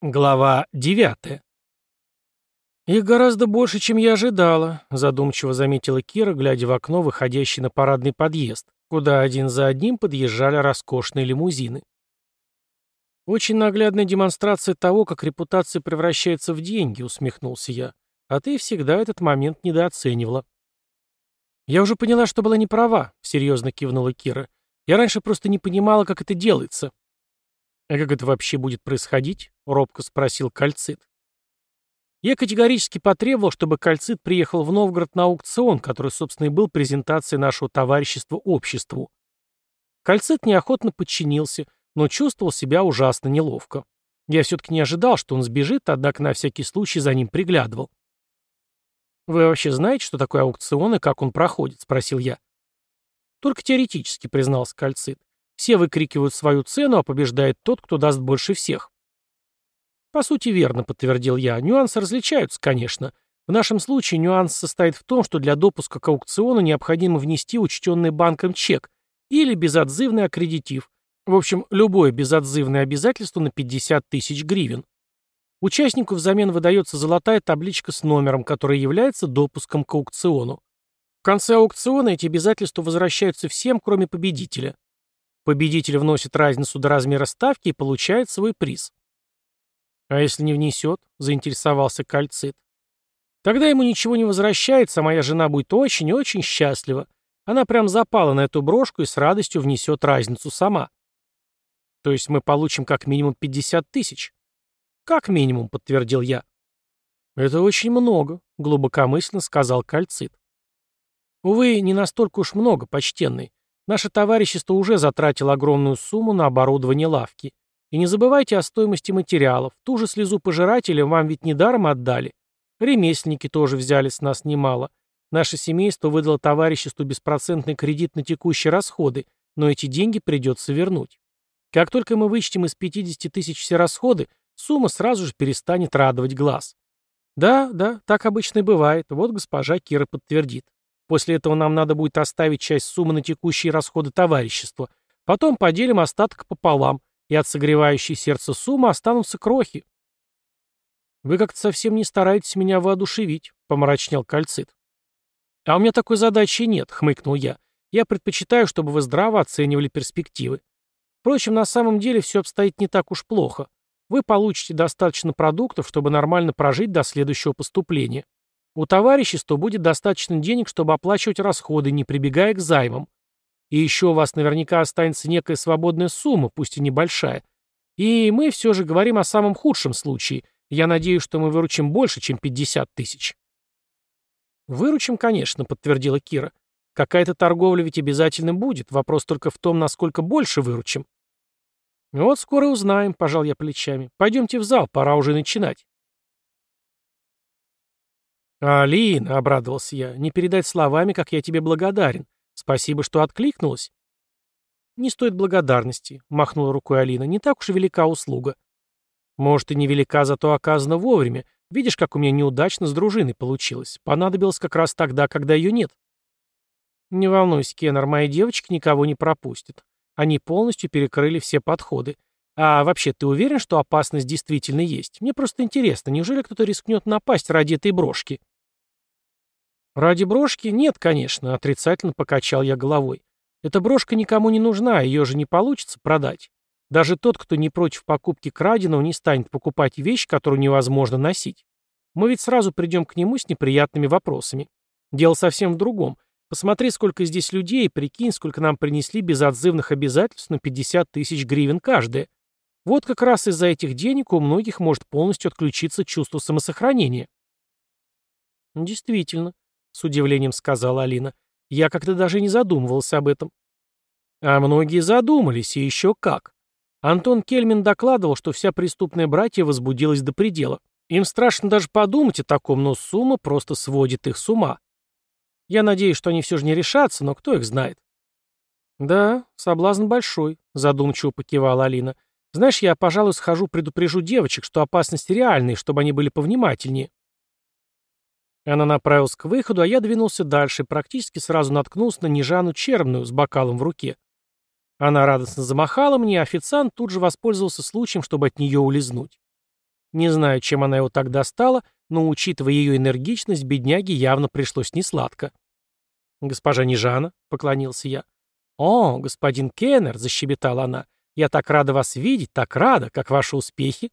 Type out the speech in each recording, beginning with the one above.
Глава 9. «Их гораздо больше, чем я ожидала», — задумчиво заметила Кира, глядя в окно, выходящее на парадный подъезд, куда один за одним подъезжали роскошные лимузины. «Очень наглядная демонстрация того, как репутация превращается в деньги», — усмехнулся я. «А ты всегда этот момент недооценивала». «Я уже поняла, что была не права», — серьезно кивнула Кира. «Я раньше просто не понимала, как это делается». «А как это вообще будет происходить?» — робко спросил Кальцит. Я категорически потребовал, чтобы Кальцит приехал в Новгород на аукцион, который, собственно, и был презентацией нашего товарищества обществу. Кальцит неохотно подчинился, но чувствовал себя ужасно неловко. Я все-таки не ожидал, что он сбежит, однако на всякий случай за ним приглядывал. «Вы вообще знаете, что такое аукцион и как он проходит?» — спросил я. «Только теоретически», — признался Кальцит. Все выкрикивают свою цену, а побеждает тот, кто даст больше всех. По сути, верно, подтвердил я. Нюансы различаются, конечно. В нашем случае нюанс состоит в том, что для допуска к аукциону необходимо внести учтенный банком чек или безотзывный аккредитив. В общем, любое безотзывное обязательство на 50 тысяч гривен. Участнику взамен выдается золотая табличка с номером, который является допуском к аукциону. В конце аукциона эти обязательства возвращаются всем, кроме победителя. Победитель вносит разницу до размера ставки и получает свой приз. «А если не внесет?» — заинтересовался Кальцит. «Тогда ему ничего не возвращается, а моя жена будет очень и очень счастлива. Она прям запала на эту брошку и с радостью внесет разницу сама». «То есть мы получим как минимум 50 тысяч?» «Как минимум», — подтвердил я. «Это очень много», — глубокомысленно сказал Кальцит. «Увы, не настолько уж много, почтенный. Наше товарищество уже затратило огромную сумму на оборудование лавки. И не забывайте о стоимости материалов. Ту же слезу пожирателя вам ведь недаром отдали. Ремесленники тоже взяли с нас немало. Наше семейство выдало товариществу беспроцентный кредит на текущие расходы, но эти деньги придется вернуть. Как только мы вычтем из 50 тысяч все расходы, сумма сразу же перестанет радовать глаз. Да, да, так обычно и бывает. Вот госпожа Кира подтвердит. После этого нам надо будет оставить часть суммы на текущие расходы товарищества. Потом поделим остаток пополам, и от согревающей сердце суммы останутся крохи. «Вы как-то совсем не стараетесь меня воодушевить», — помрачнел Кальцит. «А у меня такой задачи нет», — хмыкнул я. «Я предпочитаю, чтобы вы здраво оценивали перспективы. Впрочем, на самом деле все обстоит не так уж плохо. Вы получите достаточно продуктов, чтобы нормально прожить до следующего поступления. У товарищества будет достаточно денег, чтобы оплачивать расходы, не прибегая к займам. И еще у вас наверняка останется некая свободная сумма, пусть и небольшая. И мы все же говорим о самом худшем случае. Я надеюсь, что мы выручим больше, чем 50 тысяч. «Выручим, конечно», — подтвердила Кира. «Какая-то торговля ведь обязательно будет. Вопрос только в том, насколько больше выручим». «Вот скоро узнаем», — пожал я плечами. «Пойдемте в зал, пора уже начинать». «Алина», — обрадовался я, — «не передать словами, как я тебе благодарен. Спасибо, что откликнулась». «Не стоит благодарности», — махнула рукой Алина. «Не так уж и велика услуга». «Может, и не велика, зато оказана вовремя. Видишь, как у меня неудачно с дружиной получилось. Понадобилось как раз тогда, когда ее нет». «Не волнуйся, Кеннер, мои девочки никого не пропустят. Они полностью перекрыли все подходы. А вообще, ты уверен, что опасность действительно есть? Мне просто интересно, неужели кто-то рискнет напасть ради этой брошки?» «Ради брошки? Нет, конечно», — отрицательно покачал я головой. «Эта брошка никому не нужна, ее же не получится продать. Даже тот, кто не против покупки краденого, не станет покупать вещь, которую невозможно носить. Мы ведь сразу придем к нему с неприятными вопросами. Дело совсем в другом. Посмотри, сколько здесь людей, прикинь, сколько нам принесли безотзывных обязательств на 50 тысяч гривен каждое. Вот как раз из-за этих денег у многих может полностью отключиться чувство самосохранения. Действительно, с удивлением сказала Алина. Я как-то даже не задумывался об этом. А многие задумались, и еще как. Антон Кельмин докладывал, что вся преступная братья возбудилась до предела. Им страшно даже подумать о таком, но сумма просто сводит их с ума. Я надеюсь, что они все же не решатся, но кто их знает. «Да, соблазн большой», — задумчиво покивала Алина. «Знаешь, я, пожалуй, схожу предупрежу девочек, что опасность реальная, чтобы они были повнимательнее». Она направилась к выходу, а я двинулся дальше и практически сразу наткнулся на Нежану Черную с бокалом в руке. Она радостно замахала мне, официант тут же воспользовался случаем, чтобы от нее улизнуть. Не знаю, чем она его так достала, но, учитывая ее энергичность, бедняге явно пришлось несладко. «Госпожа Нежана», — поклонился я. «О, господин Кеннер», — защебетала она, — «я так рада вас видеть, так рада, как ваши успехи».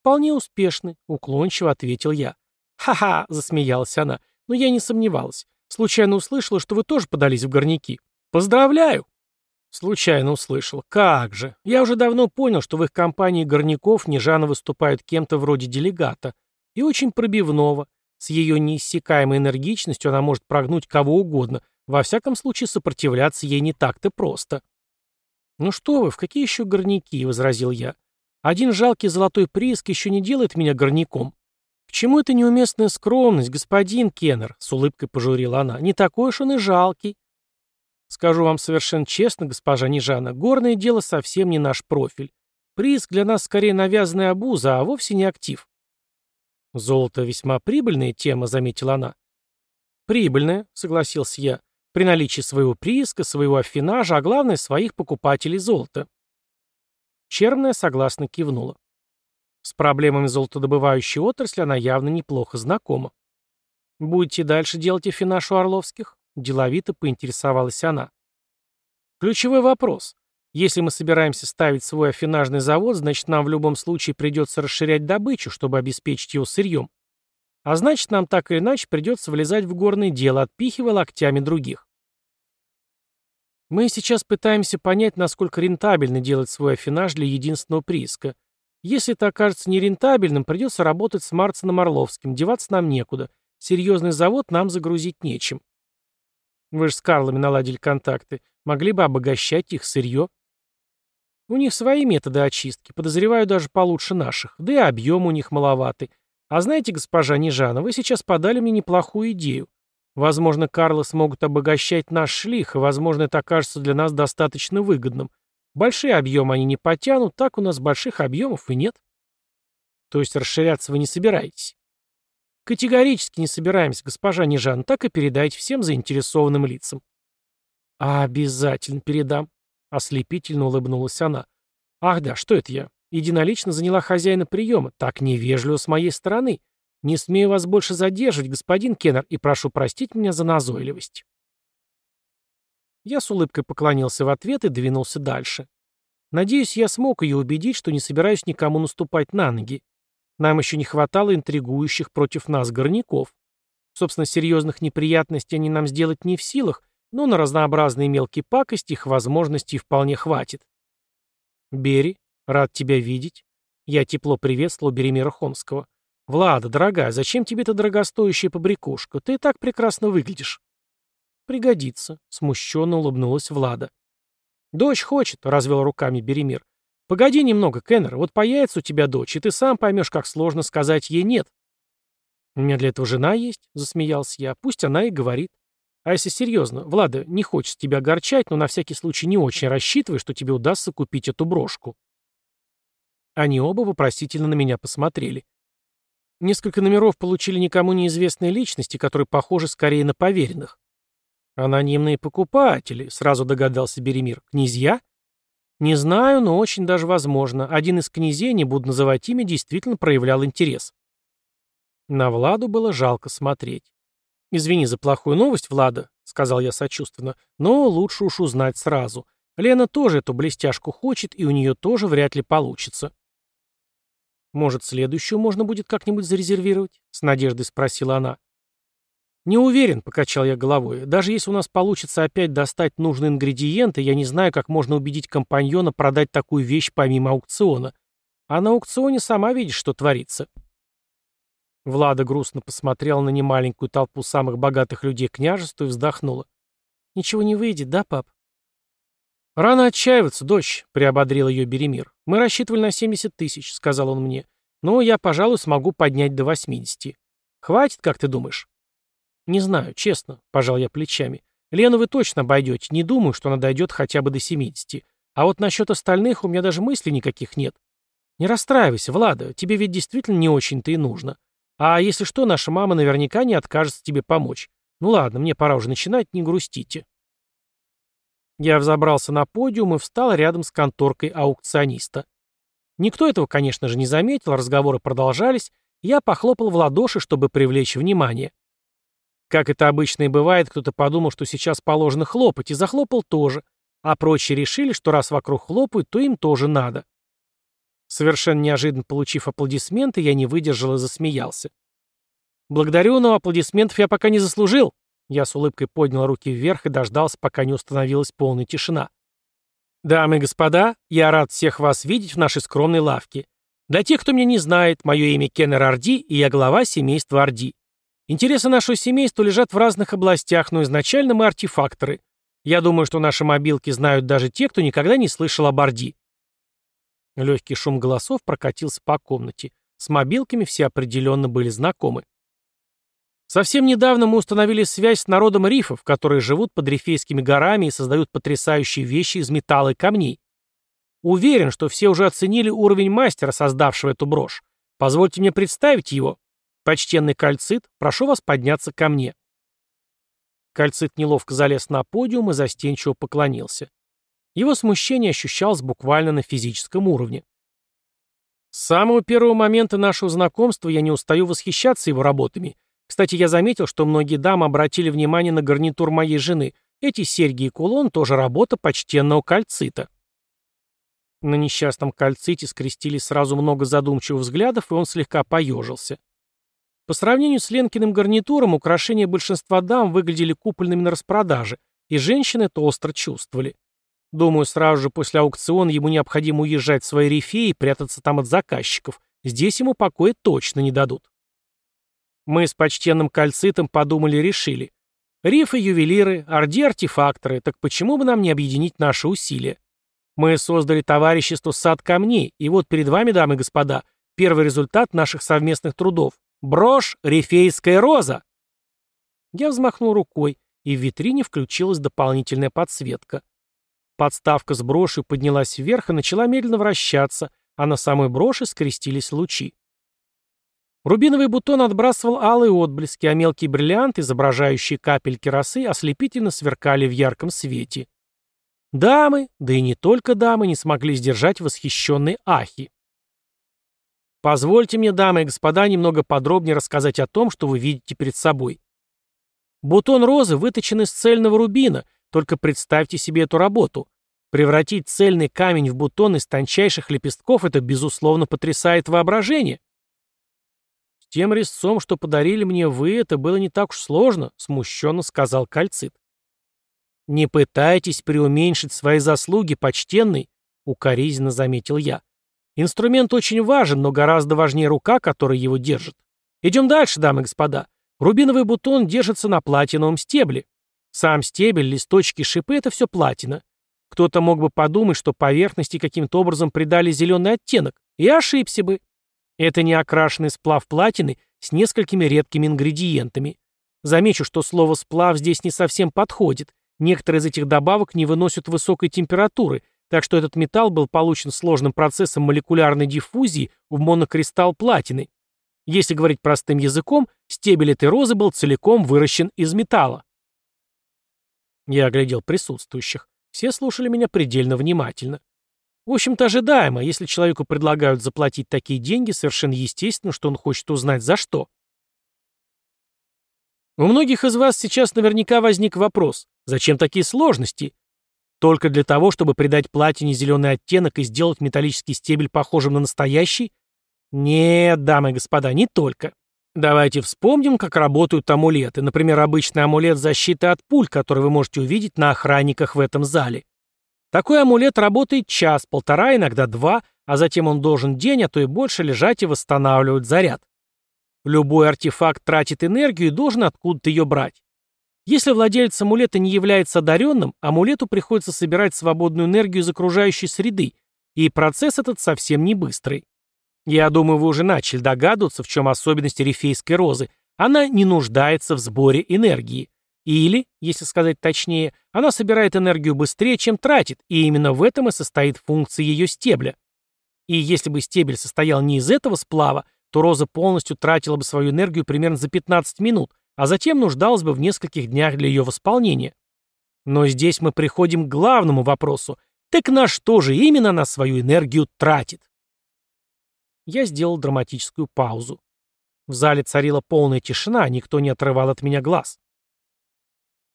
«Вполне успешны», — уклончиво ответил я. «Ха-ха», — засмеялась она, — «но я не сомневалась. Случайно услышала, что вы тоже подались в горняки. Поздравляю!» Случайно услышал. Как же. Я уже давно понял, что в их компании горняков Нежана выступает кем-то вроде делегата. И очень пробивного. С ее неиссякаемой энергичностью она может прогнуть кого угодно. Во всяком случае, сопротивляться ей не так-то просто. «Ну что вы, в какие еще горняки?» — возразил я. «Один жалкий золотой прииск еще не делает меня горняком». «К чему эта неуместная скромность, господин Кеннер?» — с улыбкой пожурила она. «Не такой уж он и жалкий». Скажу вам совершенно честно, госпожа Нежана, горное дело совсем не наш профиль. Прииск для нас скорее навязанная обуза, а вовсе не актив. Золото весьма прибыльная тема, заметила она. Прибыльная, согласился я, при наличии своего прииска, своего афинажа, а главное, своих покупателей золота. Черная согласно кивнула. С проблемами золотодобывающей отрасли она явно неплохо знакома. Будете дальше делать афинаж у Орловских? Деловито поинтересовалась она. Ключевой вопрос. Если мы собираемся ставить свой афинажный завод, значит нам в любом случае придется расширять добычу, чтобы обеспечить его сырьем. А значит, нам так или иначе придется влезать в горное дело, отпихивая локтями других. Мы сейчас пытаемся понять, насколько рентабельно делать свой афинаж для единственного прииска. Если это окажется нерентабельным, придется работать с Марцином Орловским, деваться нам некуда. Серьезный завод нам загрузить нечем. Вы же с Карлами наладили контакты. Могли бы обогащать их сырье. У них свои методы очистки, подозреваю даже получше наших. Да и объем у них маловатый. А знаете, госпожа Нежана, вы сейчас подали мне неплохую идею. Возможно, Карлы смогут обогащать наш шлих, и, возможно, это окажется для нас достаточно выгодным. Большие объемы они не потянут, так у нас больших объемов и нет. То есть расширяться вы не собираетесь? Категорически не собираемся, госпожа Нежан, так и передайте всем заинтересованным лицам. Обязательно передам, ослепительно улыбнулась она. Ах да, что это я? Единолично заняла хозяина приема. Так невежливо с моей стороны. Не смею вас больше задерживать, господин Кеннер, и прошу простить меня за назойливость. Я с улыбкой поклонился в ответ и двинулся дальше. Надеюсь, я смог ее убедить, что не собираюсь никому наступать на ноги. Нам еще не хватало интригующих против нас горняков. Собственно, серьезных неприятностей они нам сделать не в силах, но на разнообразные мелкие пакости их возможностей вполне хватит. Бери, рад тебя видеть. Я тепло приветствовал Беремира Хомского. «Влада, дорогая, зачем тебе эта дорогостоящая побрякушка? Ты и так прекрасно выглядишь». «Пригодится», — смущенно улыбнулась Влада. «Дочь хочет», — развел руками Беремир. Погоди немного, Кеннер, вот появится у тебя дочь, и ты сам поймешь, как сложно сказать ей «нет». «У меня для этого жена есть», — засмеялся я, — «пусть она и говорит». А если серьезно, Влада, не хочется тебя огорчать, но на всякий случай не очень рассчитывай, что тебе удастся купить эту брошку. Они оба вопросительно на меня посмотрели. Несколько номеров получили никому неизвестные личности, которые похожи скорее на поверенных. Анонимные покупатели, сразу догадался Беремир. Князья? Не знаю, но очень даже возможно. Один из князей, не буду называть имя, действительно проявлял интерес. На Владу было жалко смотреть. «Извини за плохую новость, Влада», — сказал я сочувственно, — «но лучше уж узнать сразу. Лена тоже эту блестяшку хочет, и у нее тоже вряд ли получится». «Может, следующую можно будет как-нибудь зарезервировать?» — с надеждой спросила она. «Не уверен», — покачал я головой. «Даже если у нас получится опять достать нужные ингредиенты, я не знаю, как можно убедить компаньона продать такую вещь помимо аукциона. А на аукционе сама видишь, что творится». Влада грустно посмотрела на немаленькую толпу самых богатых людей княжества и вздохнула. «Ничего не выйдет, да, пап?» «Рано отчаиваться, дочь», — приободрил ее Беремир. «Мы рассчитывали на 70 тысяч», — сказал он мне. «Но я, пожалуй, смогу поднять до 80. Хватит, как ты думаешь?» «Не знаю, честно», — пожал я плечами. «Лену вы точно обойдете, не думаю, что она дойдет хотя бы до 70. А вот насчет остальных у меня даже мыслей никаких нет. Не расстраивайся, Влада, тебе ведь действительно не очень-то и нужно. А если что, наша мама наверняка не откажется тебе помочь. Ну ладно, мне пора уже начинать, не грустите». Я взобрался на подиум и встал рядом с конторкой аукциониста. Никто этого, конечно же, не заметил, разговоры продолжались, я похлопал в ладоши, чтобы привлечь внимание. Как это обычно и бывает, кто-то подумал, что сейчас положено хлопать, и захлопал тоже, а прочие решили, что раз вокруг хлопают, то им тоже надо. Совершенно неожиданно получив аплодисменты, я не выдержал и засмеялся. «Благодарю, но аплодисментов я пока не заслужил». Я с улыбкой поднял руки вверх и дождался, пока не установилась полная тишина. «Дамы и господа, я рад всех вас видеть в нашей скромной лавке. Для тех, кто меня не знает, мое имя Кеннер Орди, и я глава семейства Орди. Интересы нашего семейства лежат в разных областях, но изначально мы артефакторы. Я думаю, что наши мобилки знают даже те, кто никогда не слышал об Орди». Легкий шум голосов прокатился по комнате. С мобилками все определенно были знакомы. Совсем недавно мы установили связь с народом рифов, которые живут под Рифейскими горами и создают потрясающие вещи из металла и камней. Уверен, что все уже оценили уровень мастера, создавшего эту брошь. Позвольте мне представить его. Почтенный кальцит, прошу вас подняться ко мне. Кальцит неловко залез на подиум и застенчиво поклонился. Его смущение ощущалось буквально на физическом уровне. С самого первого момента нашего знакомства я не устаю восхищаться его работами кстати, я заметил, что многие дамы обратили внимание на гарнитур моей жены. Эти серьги и кулон тоже работа почтенного кальцита. На несчастном кальците скрестились сразу много задумчивых взглядов, и он слегка поежился. По сравнению с Ленкиным гарнитуром, украшения большинства дам выглядели купольными на распродаже, и женщины это остро чувствовали. Думаю, сразу же после аукциона ему необходимо уезжать в свои рифе и прятаться там от заказчиков. Здесь ему покоя точно не дадут. Мы с почтенным кальцитом подумали и решили. Рифы, ювелиры, орди-артефакторы, так почему бы нам не объединить наши усилия? Мы создали товарищество «Сад камней», и вот перед вами, дамы и господа, первый результат наших совместных трудов. Брошь «Рифейская роза». Я взмахнул рукой, и в витрине включилась дополнительная подсветка. Подставка с брошью поднялась вверх и начала медленно вращаться, а на самой броши скрестились лучи. Рубиновый бутон отбрасывал алые отблески, а мелкие бриллианты, изображающие капельки росы, ослепительно сверкали в ярком свете. Дамы, да и не только дамы, не смогли сдержать восхищенные ахи. Позвольте мне, дамы и господа, немного подробнее рассказать о том, что вы видите перед собой. Бутон розы выточен из цельного рубина, только представьте себе эту работу. Превратить цельный камень в бутон из тончайших лепестков – это, безусловно, потрясает воображение тем резцом, что подарили мне вы, это было не так уж сложно», — смущенно сказал Кальцит. «Не пытайтесь преуменьшить свои заслуги, почтенный», — укоризненно заметил я. «Инструмент очень важен, но гораздо важнее рука, которая его держит. Идем дальше, дамы и господа. Рубиновый бутон держится на платиновом стебле. Сам стебель, листочки, шипы — это все платина. Кто-то мог бы подумать, что поверхности каким-то образом придали зеленый оттенок, и ошибся бы. Это не окрашенный сплав платины с несколькими редкими ингредиентами. Замечу, что слово «сплав» здесь не совсем подходит. Некоторые из этих добавок не выносят высокой температуры, так что этот металл был получен сложным процессом молекулярной диффузии в монокристалл платины. Если говорить простым языком, стебель этой розы был целиком выращен из металла. Я оглядел присутствующих. Все слушали меня предельно внимательно. В общем-то, ожидаемо. Если человеку предлагают заплатить такие деньги, совершенно естественно, что он хочет узнать, за что. У многих из вас сейчас наверняка возник вопрос, зачем такие сложности? Только для того, чтобы придать платине зеленый оттенок и сделать металлический стебель похожим на настоящий? Нет, дамы и господа, не только. Давайте вспомним, как работают амулеты. Например, обычный амулет защиты от пуль, который вы можете увидеть на охранниках в этом зале. Такой амулет работает час, полтора, иногда два, а затем он должен день, а то и больше лежать и восстанавливать заряд. Любой артефакт тратит энергию и должен откуда-то ее брать. Если владелец амулета не является одаренным, амулету приходится собирать свободную энергию из окружающей среды, и процесс этот совсем не быстрый. Я думаю, вы уже начали догадываться, в чем особенность рифейской розы. Она не нуждается в сборе энергии. Или, если сказать точнее, она собирает энергию быстрее, чем тратит, и именно в этом и состоит функция ее стебля. И если бы стебель состоял не из этого сплава, то роза полностью тратила бы свою энергию примерно за 15 минут, а затем нуждалась бы в нескольких днях для ее восполнения. Но здесь мы приходим к главному вопросу. Так на что же именно она свою энергию тратит? Я сделал драматическую паузу. В зале царила полная тишина, никто не отрывал от меня глаз.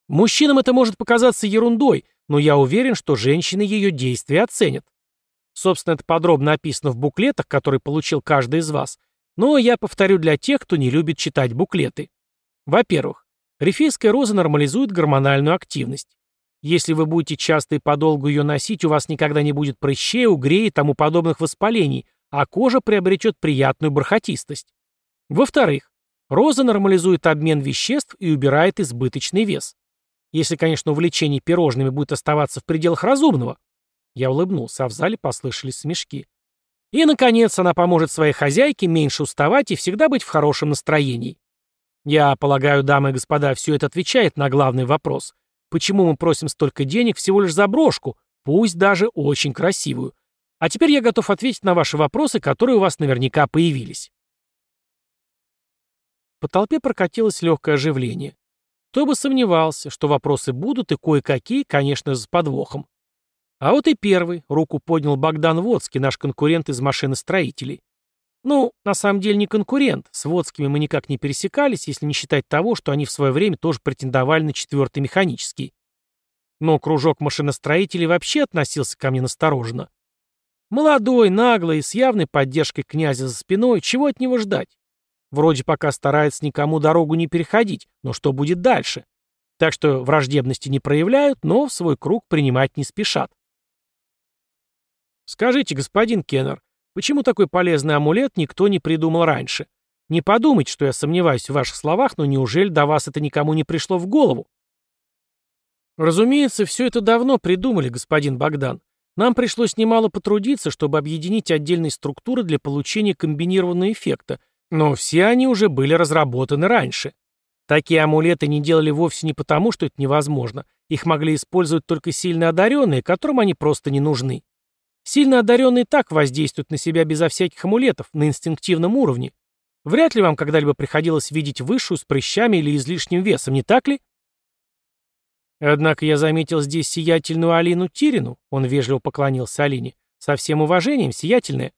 Мужчинам это может показаться ерундой, но я уверен, что женщины ее действия оценят. Собственно, это подробно описано в буклетах, которые получил каждый из вас, но я повторю для тех, кто не любит читать буклеты. Во-первых, рифейская роза нормализует гормональную активность. Если вы будете часто и подолгу ее носить, у вас никогда не будет прыщей, угрей и тому подобных воспалений, а кожа приобретет приятную бархатистость. Во-вторых, роза нормализует обмен веществ и убирает избыточный вес. Если, конечно, увлечение пирожными будет оставаться в пределах разумного. Я улыбнулся, а в зале послышались смешки. И, наконец, она поможет своей хозяйке меньше уставать и всегда быть в хорошем настроении. Я полагаю, дамы и господа, все это отвечает на главный вопрос. Почему мы просим столько денег всего лишь за брошку, пусть даже очень красивую? А теперь я готов ответить на ваши вопросы, которые у вас наверняка появились. По толпе прокатилось легкое оживление. Кто бы сомневался, что вопросы будут и кое-какие, конечно, с подвохом. А вот и первый, руку поднял Богдан Водский, наш конкурент из машиностроителей. Ну, на самом деле не конкурент, с Водскими мы никак не пересекались, если не считать того, что они в свое время тоже претендовали на четвертый механический. Но кружок машиностроителей вообще относился ко мне настороженно. Молодой, наглый, с явной поддержкой князя за спиной, чего от него ждать? Вроде пока старается никому дорогу не переходить, но что будет дальше? Так что враждебности не проявляют, но в свой круг принимать не спешат. Скажите, господин Кеннер, почему такой полезный амулет никто не придумал раньше? Не подумайте, что я сомневаюсь в ваших словах, но неужели до вас это никому не пришло в голову? Разумеется, все это давно придумали, господин Богдан. Нам пришлось немало потрудиться, чтобы объединить отдельные структуры для получения комбинированного эффекта, но все они уже были разработаны раньше. Такие амулеты не делали вовсе не потому, что это невозможно. Их могли использовать только сильно одаренные, которым они просто не нужны. Сильно одаренные так воздействуют на себя безо всяких амулетов, на инстинктивном уровне. Вряд ли вам когда-либо приходилось видеть высшую с прыщами или излишним весом, не так ли? Однако я заметил здесь сиятельную Алину Тирину, он вежливо поклонился Алине. Со всем уважением, сиятельная.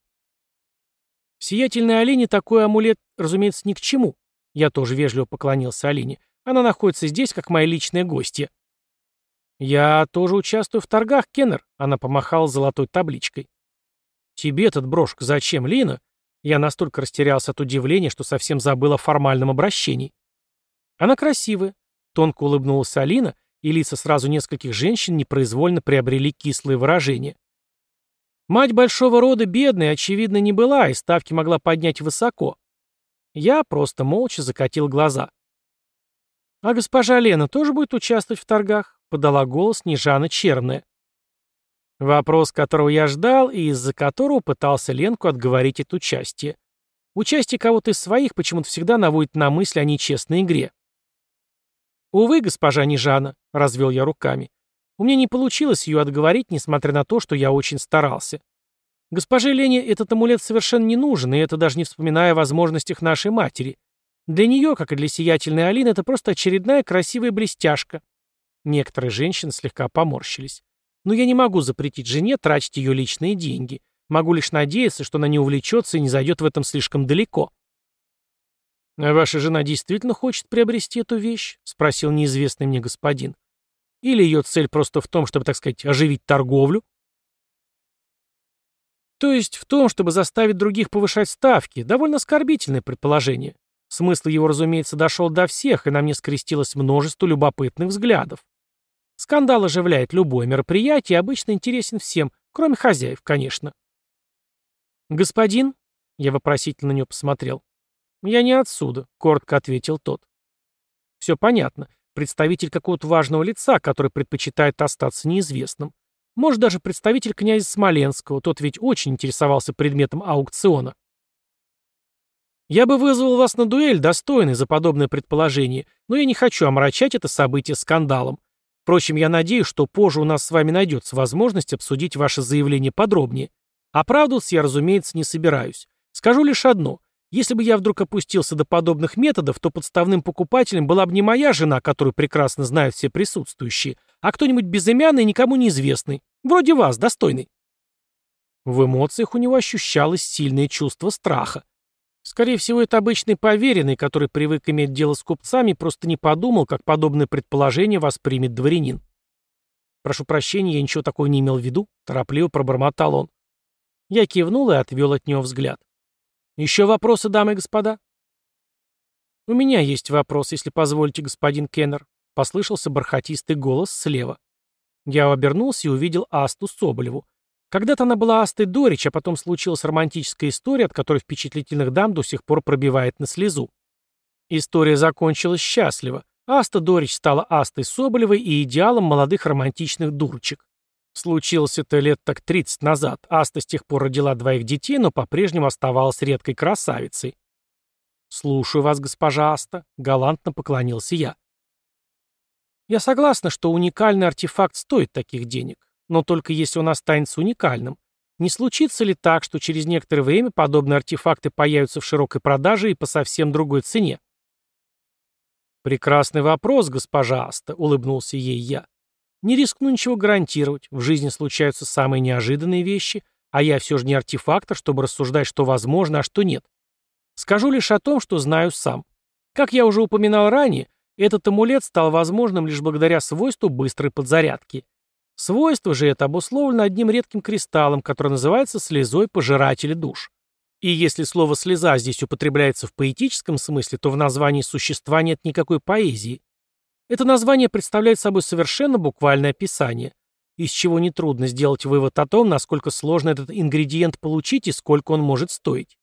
Сиятельной Алине такой амулет, разумеется, ни к чему. Я тоже вежливо поклонился Алине. Она находится здесь, как моя личная гостья. Я тоже участвую в торгах, Кеннер. Она помахала золотой табличкой. Тебе этот брошка зачем, Лина? Я настолько растерялся от удивления, что совсем забыл о формальном обращении. Она красивая. Тонко улыбнулась Алина, и лица сразу нескольких женщин непроизвольно приобрели кислые выражения. Мать большого рода бедной, очевидно, не была, и ставки могла поднять высоко. Я просто молча закатил глаза. «А госпожа Лена тоже будет участвовать в торгах?» — подала голос Нежана Черная. Вопрос, которого я ждал, и из-за которого пытался Ленку отговорить от участия. Участие кого-то из своих почему-то всегда наводит на мысль о нечестной игре. «Увы, госпожа Нежана», — развел я руками. У меня не получилось ее отговорить, несмотря на то, что я очень старался. Госпоже Лене этот амулет совершенно не нужен, и это даже не вспоминая о возможностях нашей матери. Для нее, как и для сиятельной Алины, это просто очередная красивая блестяшка. Некоторые женщины слегка поморщились. Но я не могу запретить жене тратить ее личные деньги. Могу лишь надеяться, что она не увлечется и не зайдет в этом слишком далеко. «А ваша жена действительно хочет приобрести эту вещь?» — спросил неизвестный мне господин. Или ее цель просто в том, чтобы, так сказать, оживить торговлю? То есть в том, чтобы заставить других повышать ставки. Довольно оскорбительное предположение. Смысл его, разумеется, дошел до всех, и на мне скрестилось множество любопытных взглядов. Скандал оживляет любое мероприятие и обычно интересен всем, кроме хозяев, конечно. «Господин?» — я вопросительно на него посмотрел. «Я не отсюда», — коротко ответил тот. «Все понятно представитель какого-то важного лица, который предпочитает остаться неизвестным. Может, даже представитель князя Смоленского, тот ведь очень интересовался предметом аукциона. Я бы вызвал вас на дуэль, достойный за подобное предположение, но я не хочу омрачать это событие скандалом. Впрочем, я надеюсь, что позже у нас с вами найдется возможность обсудить ваше заявление подробнее. Оправдываться я, разумеется, не собираюсь. Скажу лишь одно. Если бы я вдруг опустился до подобных методов, то подставным покупателем была бы не моя жена, которую прекрасно знают все присутствующие, а кто-нибудь безымянный и никому неизвестный. Вроде вас, достойный. В эмоциях у него ощущалось сильное чувство страха. Скорее всего, это обычный поверенный, который привык иметь дело с купцами, просто не подумал, как подобное предположение воспримет дворянин. «Прошу прощения, я ничего такого не имел в виду», — торопливо пробормотал он. Я кивнул и отвел от него взгляд. «Еще вопросы, дамы и господа?» «У меня есть вопрос, если позволите, господин Кеннер», — послышался бархатистый голос слева. Я обернулся и увидел Асту Соболеву. Когда-то она была Астой Дорич, а потом случилась романтическая история, от которой впечатлительных дам до сих пор пробивает на слезу. История закончилась счастливо. Аста Дорич стала Астой Соболевой и идеалом молодых романтичных дурочек. Случилось это лет так 30 назад. Аста с тех пор родила двоих детей, но по-прежнему оставалась редкой красавицей. «Слушаю вас, госпожа Аста», — галантно поклонился я. «Я согласна, что уникальный артефакт стоит таких денег но только если он останется уникальным. Не случится ли так, что через некоторое время подобные артефакты появятся в широкой продаже и по совсем другой цене? «Прекрасный вопрос, госпожа Аста», — улыбнулся ей я. «Не рискну ничего гарантировать, в жизни случаются самые неожиданные вещи, а я все же не артефактор, чтобы рассуждать, что возможно, а что нет. Скажу лишь о том, что знаю сам. Как я уже упоминал ранее, этот амулет стал возможным лишь благодаря свойству быстрой подзарядки. Свойство же это обусловлено одним редким кристаллом, который называется слезой пожирателя душ. И если слово «слеза» здесь употребляется в поэтическом смысле, то в названии существа нет никакой поэзии. Это название представляет собой совершенно буквальное описание, из чего нетрудно сделать вывод о том, насколько сложно этот ингредиент получить и сколько он может стоить.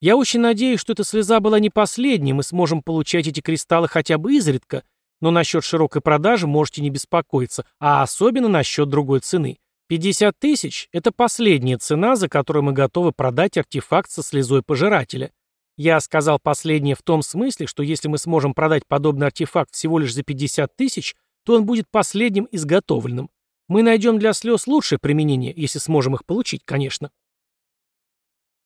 Я очень надеюсь, что эта слеза была не последней, мы сможем получать эти кристаллы хотя бы изредка – но насчет широкой продажи можете не беспокоиться, а особенно насчет другой цены. 50 тысяч – это последняя цена, за которую мы готовы продать артефакт со слезой пожирателя. Я сказал последнее в том смысле, что если мы сможем продать подобный артефакт всего лишь за 50 тысяч, то он будет последним изготовленным. Мы найдем для слез лучшее применение, если сможем их получить, конечно.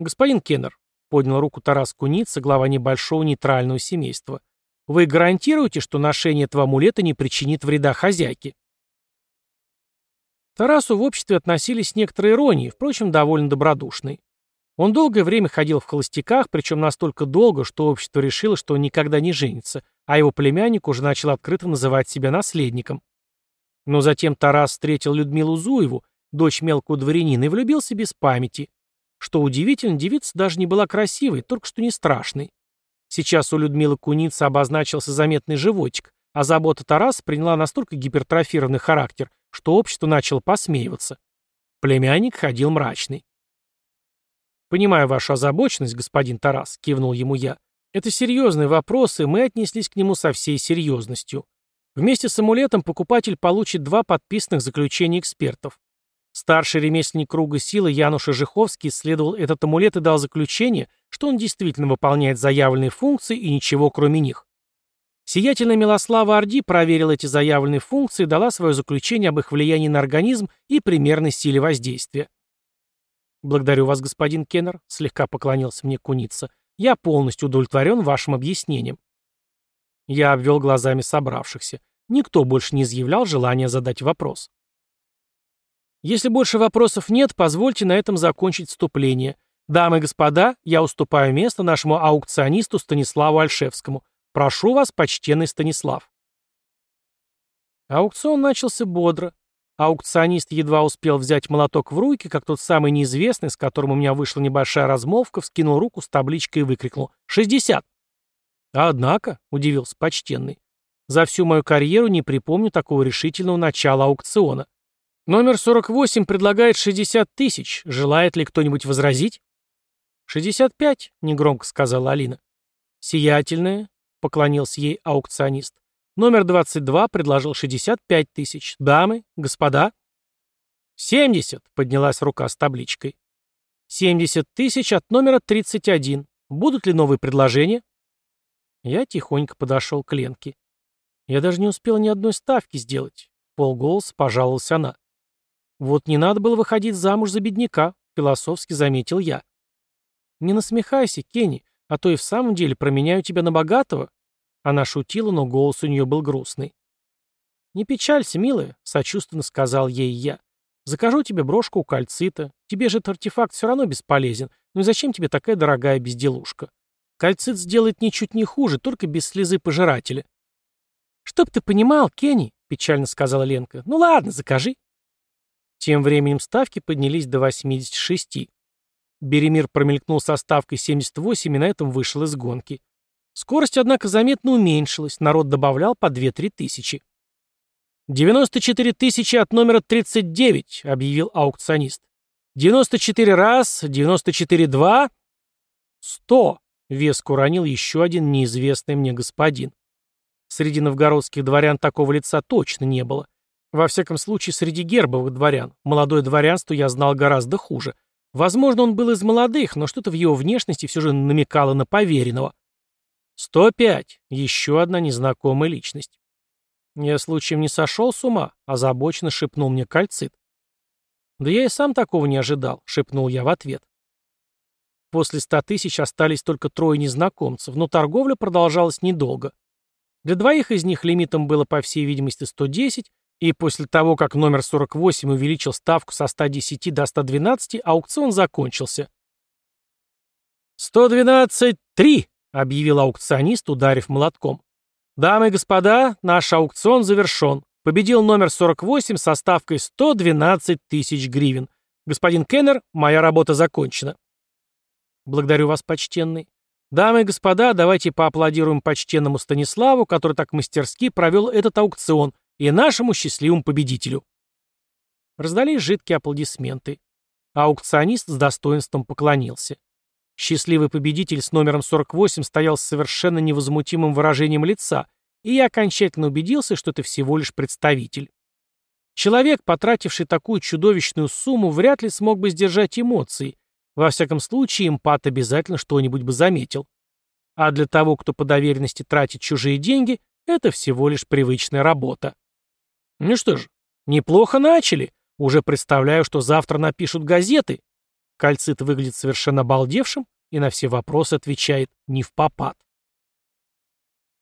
Господин Кеннер, поднял руку Тарас Куница, глава небольшого нейтрального семейства. Вы гарантируете, что ношение этого амулета не причинит вреда хозяйке? Тарасу в обществе относились с некоторой впрочем, довольно добродушной. Он долгое время ходил в холостяках, причем настолько долго, что общество решило, что он никогда не женится, а его племянник уже начал открыто называть себя наследником. Но затем Тарас встретил Людмилу Зуеву, дочь мелкого дворянина, и влюбился без памяти. Что удивительно, девица даже не была красивой, только что не страшной. Сейчас у Людмилы Куницы обозначился заметный животик, а забота Тараса приняла настолько гипертрофированный характер, что общество начало посмеиваться. Племянник ходил мрачный. «Понимаю вашу озабоченность, господин Тарас», — кивнул ему я. «Это серьезный вопрос, и мы отнеслись к нему со всей серьезностью. Вместе с амулетом покупатель получит два подписанных заключения экспертов. Старший ремесленник круга силы Януш Ожеховский исследовал этот амулет и дал заключение, что он действительно выполняет заявленные функции и ничего кроме них. Сиятельная Милослава Орди проверила эти заявленные функции и дала свое заключение об их влиянии на организм и примерной силе воздействия. «Благодарю вас, господин Кеннер», — слегка поклонился мне Куница. «Я полностью удовлетворен вашим объяснением». Я обвел глазами собравшихся. Никто больше не изъявлял желания задать вопрос. Если больше вопросов нет, позвольте на этом закончить вступление. Дамы и господа, я уступаю место нашему аукционисту Станиславу Альшевскому. Прошу вас, почтенный Станислав. Аукцион начался бодро. Аукционист едва успел взять молоток в руки, как тот самый неизвестный, с которым у меня вышла небольшая размолвка, вскинул руку с табличкой и выкрикнул «Шестьдесят!». Однако, удивился почтенный, за всю мою карьеру не припомню такого решительного начала аукциона. Номер 48 предлагает 60 тысяч. Желает ли кто-нибудь возразить? «Шестьдесят пять», — негромко сказала Алина. «Сиятельная», — поклонился ей аукционист. «Номер двадцать два предложил шестьдесят пять тысяч. Дамы, господа?» «Семьдесят», — поднялась рука с табличкой. «Семьдесят тысяч от номера тридцать один. Будут ли новые предложения?» Я тихонько подошел к Ленке. Я даже не успел ни одной ставки сделать. Полголоса пожаловалась она. «Вот не надо было выходить замуж за бедняка», — философски заметил я. «Не насмехайся, Кенни, а то и в самом деле променяю тебя на богатого». Она шутила, но голос у нее был грустный. «Не печалься, милая», — сочувственно сказал ей я. Закажу тебе брошку у кальцита. Тебе же этот артефакт все равно бесполезен. Ну и зачем тебе такая дорогая безделушка? Кальцит сделает ничуть не хуже, только без слезы пожирателя. «Чтоб ты понимал, Кенни», — печально сказала Ленка. «Ну ладно, закажи». Тем временем ставки поднялись до 86. Беремир промелькнул со ставкой 78 и на этом вышел из гонки. Скорость, однако, заметно уменьшилась, народ добавлял по 2-3 тысячи. «94 тысячи от номера 39», — объявил аукционист. «94 раз, 94 два...» «Сто», — веск уронил еще один неизвестный мне господин. Среди новгородских дворян такого лица точно не было. Во всяком случае, среди гербовых дворян. Молодое дворянство я знал гораздо хуже. Возможно, он был из молодых, но что-то в его внешности все же намекало на поверенного. «Сто пять!» — еще одна незнакомая личность. Я случаем не сошел с ума, озабоченно шепнул мне кальцит. Да я и сам такого не ожидал, шепнул я в ответ. После ста тысяч остались только трое незнакомцев, но торговля продолжалась недолго. Для двоих из них лимитом было, по всей видимости, 110, и после того, как номер 48 увеличил ставку со 110 до 112, аукцион закончился. «112-3!» — объявил аукционист, ударив молотком. «Дамы и господа, наш аукцион завершен. Победил номер 48 со ставкой 112 тысяч гривен. Господин Кеннер, моя работа закончена». «Благодарю вас, почтенный. Дамы и господа, давайте поаплодируем почтенному Станиславу, который так мастерски провел этот аукцион, и нашему счастливому победителю. Раздались жидкие аплодисменты. Аукционист с достоинством поклонился. Счастливый победитель с номером 48 стоял с совершенно невозмутимым выражением лица, и я окончательно убедился, что это всего лишь представитель. Человек, потративший такую чудовищную сумму, вряд ли смог бы сдержать эмоции, во всяком случае, импат обязательно что-нибудь бы заметил. А для того, кто по доверенности тратит чужие деньги, это всего лишь привычная работа. Ну что ж, неплохо начали. Уже представляю, что завтра напишут газеты. Кальцит выглядит совершенно обалдевшим и на все вопросы отвечает не в попад.